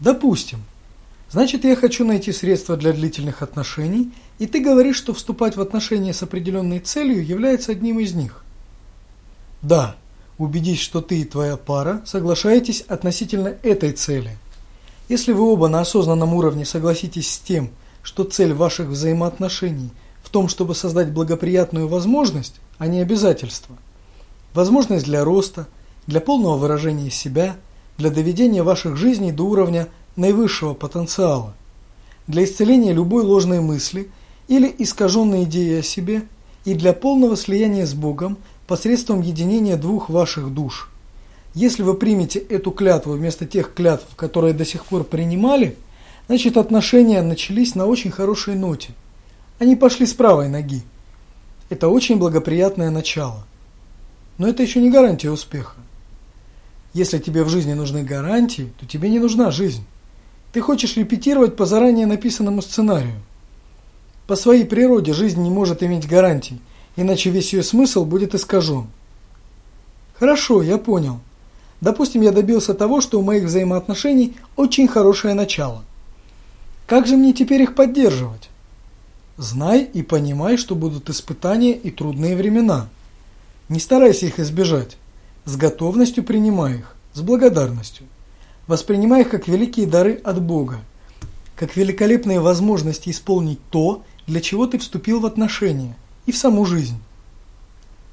Допустим. Значит, я хочу найти средства для длительных отношений, и ты говоришь, что вступать в отношения с определенной целью является одним из них. Да, убедись, что ты и твоя пара соглашаетесь относительно этой цели. Если вы оба на осознанном уровне согласитесь с тем, что цель ваших взаимоотношений в том, чтобы создать благоприятную возможность, а не обязательство, возможность для роста, для полного выражения себя, для доведения ваших жизней до уровня наивысшего потенциала, для исцеления любой ложной мысли или искаженной идеи о себе и для полного слияния с Богом посредством единения двух ваших душ. Если вы примете эту клятву вместо тех клятв, которые до сих пор принимали, значит отношения начались на очень хорошей ноте. Они пошли с правой ноги. Это очень благоприятное начало. Но это еще не гарантия успеха. Если тебе в жизни нужны гарантии, то тебе не нужна жизнь. Ты хочешь репетировать по заранее написанному сценарию. По своей природе жизнь не может иметь гарантий, иначе весь ее смысл будет искажен. Хорошо, я понял. Допустим, я добился того, что у моих взаимоотношений очень хорошее начало. Как же мне теперь их поддерживать? Знай и понимай, что будут испытания и трудные времена. Не старайся их избежать. С готовностью принимай их, с благодарностью. Воспринимай их как великие дары от Бога, как великолепные возможности исполнить то, для чего ты вступил в отношения и в саму жизнь.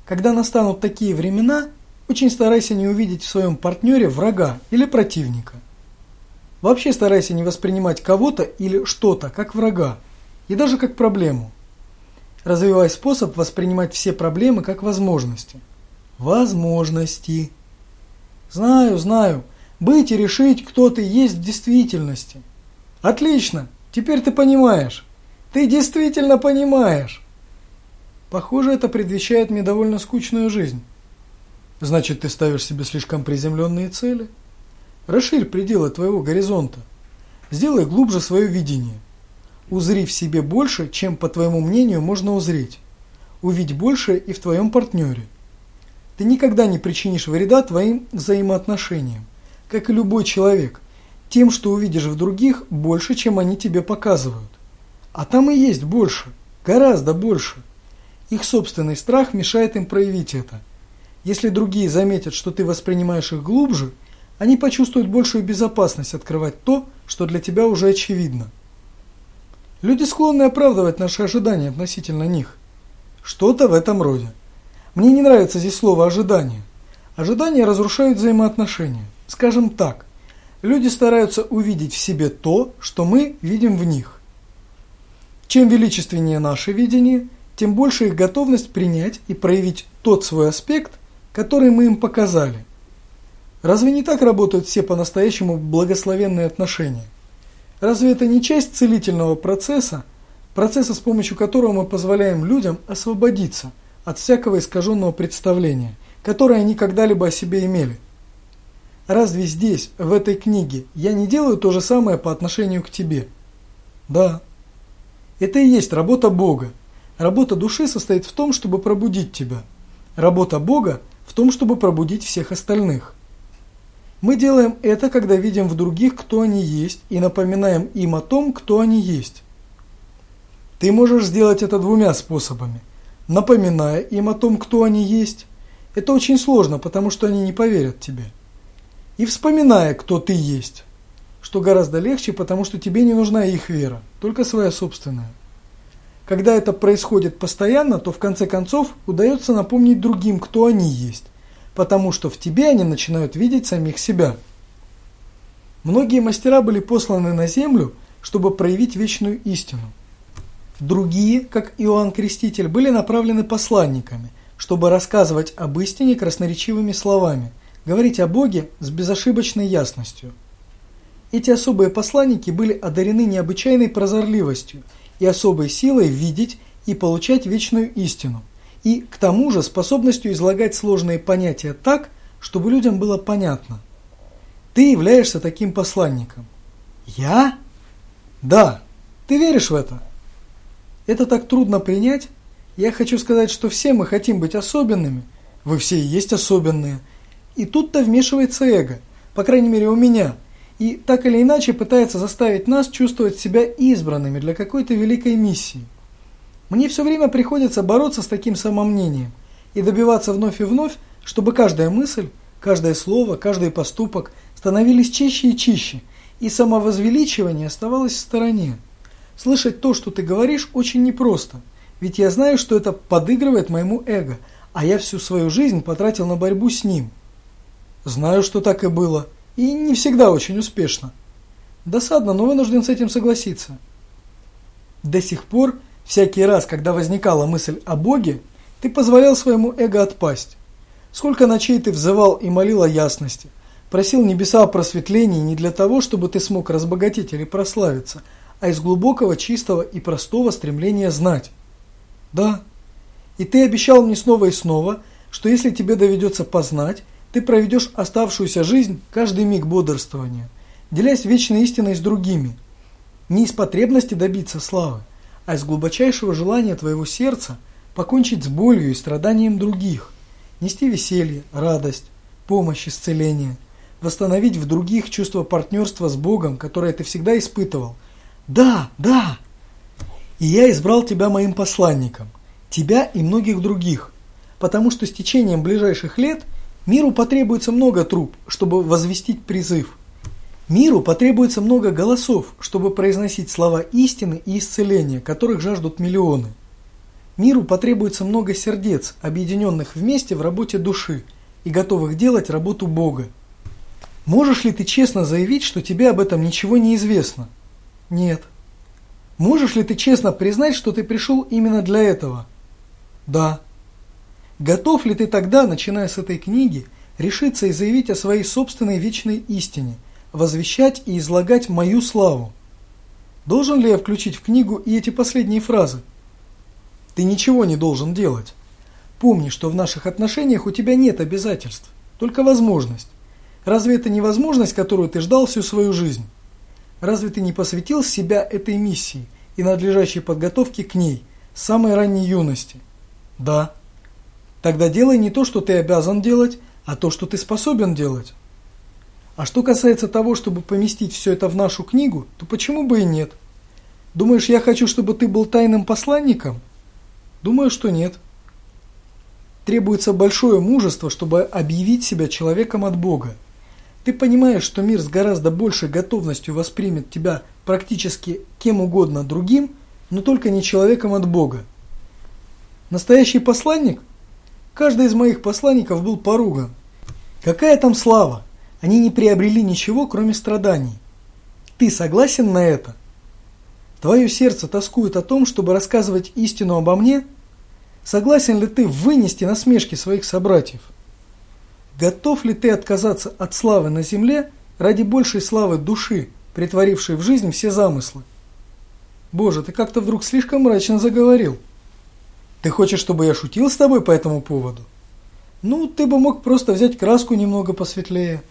Когда настанут такие времена, очень старайся не увидеть в своем партнере врага или противника. Вообще старайся не воспринимать кого-то или что-то как врага и даже как проблему. Развивай способ воспринимать все проблемы как возможности. Возможности. Знаю, знаю. Быть и решить, кто ты есть в действительности. Отлично, теперь ты понимаешь. Ты действительно понимаешь. Похоже, это предвещает мне довольно скучную жизнь. Значит, ты ставишь себе слишком приземленные цели? Расширь пределы твоего горизонта. Сделай глубже свое видение. Узри в себе больше, чем, по твоему мнению, можно узреть. Увидь больше и в твоем партнере. Ты никогда не причинишь вреда твоим взаимоотношениям как и любой человек, тем, что увидишь в других больше, чем они тебе показывают. А там и есть больше, гораздо больше. Их собственный страх мешает им проявить это. Если другие заметят, что ты воспринимаешь их глубже, они почувствуют большую безопасность открывать то, что для тебя уже очевидно. Люди склонны оправдывать наши ожидания относительно них. Что-то в этом роде. Мне не нравится здесь слово «ожидание». Ожидания разрушают взаимоотношения. Скажем так, люди стараются увидеть в себе то, что мы видим в них. Чем величественнее наше видение, тем больше их готовность принять и проявить тот свой аспект, который мы им показали. Разве не так работают все по-настоящему благословенные отношения? Разве это не часть целительного процесса, процесса, с помощью которого мы позволяем людям освободиться от всякого искаженного представления, которое они когда-либо о себе имели? Разве здесь, в этой книге, я не делаю то же самое по отношению к тебе? Да. Это и есть работа Бога. Работа души состоит в том, чтобы пробудить тебя. Работа Бога в том, чтобы пробудить всех остальных. Мы делаем это, когда видим в других, кто они есть, и напоминаем им о том, кто они есть. Ты можешь сделать это двумя способами. Напоминая им о том, кто они есть. Это очень сложно, потому что они не поверят тебе и вспоминая, кто ты есть, что гораздо легче, потому что тебе не нужна их вера, только своя собственная. Когда это происходит постоянно, то в конце концов удается напомнить другим, кто они есть, потому что в тебе они начинают видеть самих себя. Многие мастера были посланы на землю, чтобы проявить вечную истину. Другие, как Иоанн Креститель, были направлены посланниками, чтобы рассказывать об истине красноречивыми словами – говорить о Боге с безошибочной ясностью. Эти особые посланники были одарены необычайной прозорливостью и особой силой видеть и получать вечную истину, и к тому же способностью излагать сложные понятия так, чтобы людям было понятно. Ты являешься таким посланником. Я? Да. Ты веришь в это? Это так трудно принять. Я хочу сказать, что все мы хотим быть особенными. Вы все и есть особенные – и тут-то вмешивается эго, по крайней мере у меня. и так или иначе пытается заставить нас чувствовать себя избранными для какой-то великой миссии. Мне все время приходится бороться с таким самомнением и добиваться вновь и вновь, чтобы каждая мысль, каждое слово, каждый поступок становились чище и чище, и самовозвеличивание оставалось в стороне. Слышать то, что ты говоришь, очень непросто, ведь я знаю, что это подыгрывает моему эго, а я всю свою жизнь потратил на борьбу с ним. Знаю, что так и было, и не всегда очень успешно. Досадно, но вынужден с этим согласиться. До сих пор, всякий раз, когда возникала мысль о Боге, ты позволял своему эго отпасть. Сколько ночей ты взывал и молил о ясности, просил небеса о просветлении не для того, чтобы ты смог разбогатеть или прославиться – а из глубокого, чистого и простого стремления знать. Да. И ты обещал мне снова и снова, что если тебе доведется познать, ты проведешь оставшуюся жизнь каждый миг бодрствования, делясь вечной истиной с другими. Не из потребности добиться славы, а из глубочайшего желания твоего сердца покончить с болью и страданием других, нести веселье, радость, помощь, исцеление, восстановить в других чувство партнерства с Богом, которое ты всегда испытывал – да, да. И я избрал тебя моим посланником, тебя и многих других, потому что с течением ближайших лет миру потребуется много труб, чтобы возвестить призыв. Миру потребуется много голосов, чтобы произносить слова истины и исцеления, которых жаждут миллионы. Миру потребуется много сердец, объединенных вместе в работе души и готовых делать работу Бога. Можешь ли ты честно заявить, что тебе об этом ничего не известно? Нет. Можешь ли ты честно признать, что ты пришел именно для этого? Да. Готов ли ты тогда, начиная с этой книги, решиться и заявить о своей собственной вечной истине, возвещать и излагать мою славу? Должен ли я включить в книгу и эти последние фразы? Ты ничего не должен делать. Помни, что в наших отношениях у тебя нет обязательств, только возможность. Разве это не возможность, которую ты ждал всю свою жизнь? Разве ты не посвятил себя этой миссии и надлежащей подготовке к ней с самой ранней юности? Да. Тогда делай не то, что ты обязан делать, а то, что ты способен делать. А что касается того, чтобы поместить все это в нашу книгу, то почему бы и нет? Думаешь, я хочу, чтобы ты был тайным посланником? Думаю, что нет. Требуется большое мужество, чтобы объявить себя человеком от Бога. Ты понимаешь, что мир с гораздо большей готовностью воспримет тебя практически кем угодно другим, но только не человеком от Бога. Настоящий посланник? Каждый из моих посланников был поруган. Какая там слава? Они не приобрели ничего, кроме страданий. Ты согласен на это? Твое сердце тоскует о том, чтобы рассказывать истину обо мне? Согласен ли ты вынести насмешки своих собратьев? Готов ли ты отказаться от славы на земле ради большей славы души, притворившей в жизнь все замыслы? Боже, ты как-то вдруг слишком мрачно заговорил. Ты хочешь, чтобы я шутил с тобой по этому поводу? Ну, ты бы мог просто взять краску немного посветлее.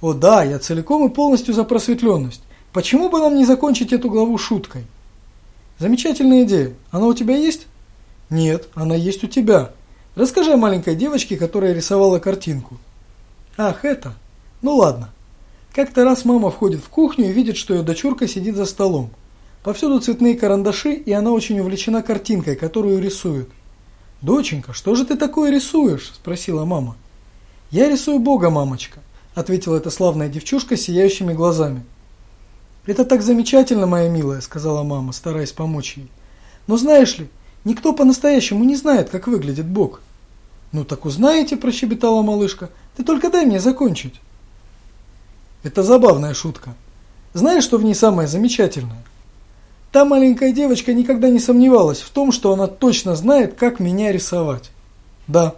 О да, я целиком и полностью за просветленность. Почему бы нам не закончить эту главу шуткой? Замечательная идея. Она у тебя есть? Нет, она есть у тебя. Расскажи о маленькой девочке, которая рисовала картинку. Ах, это? Ну ладно. Как-то раз мама входит в кухню и видит, что ее дочурка сидит за столом. Повсюду цветные карандаши, и она очень увлечена картинкой, которую рисует. «Доченька, что же ты такое рисуешь?» – спросила мама. «Я рисую Бога, мамочка», – ответила эта славная девчушка с сияющими глазами. «Это так замечательно, моя милая», – сказала мама, стараясь помочь ей. «Но знаешь ли, Никто по-настоящему не знает, как выглядит Бог. Ну так узнаете, прощебетала малышка. Ты только дай мне закончить. Это забавная шутка. Знаешь, что в ней самое замечательное? Та маленькая девочка никогда не сомневалась в том, что она точно знает, как меня рисовать. Да.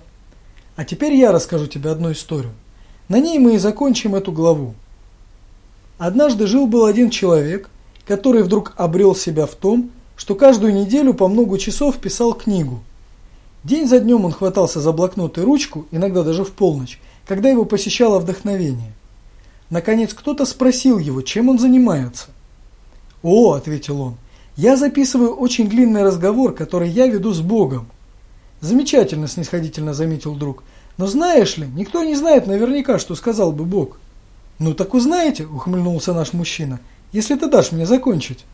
А теперь я расскажу тебе одну историю. На ней мы и закончим эту главу. Однажды жил-был один человек, который вдруг обрел себя в том, что каждую неделю по много часов писал книгу. День за днем он хватался за блокнот и ручку, иногда даже в полночь, когда его посещало вдохновение. Наконец кто-то спросил его, чем он занимается. «О», – ответил он, – «я записываю очень длинный разговор, который я веду с Богом». «Замечательно», – снисходительно заметил друг. «Но знаешь ли, никто не знает наверняка, что сказал бы Бог». Ну так узнаете, ухмыльнулся наш мужчина, если ты дашь мне закончить.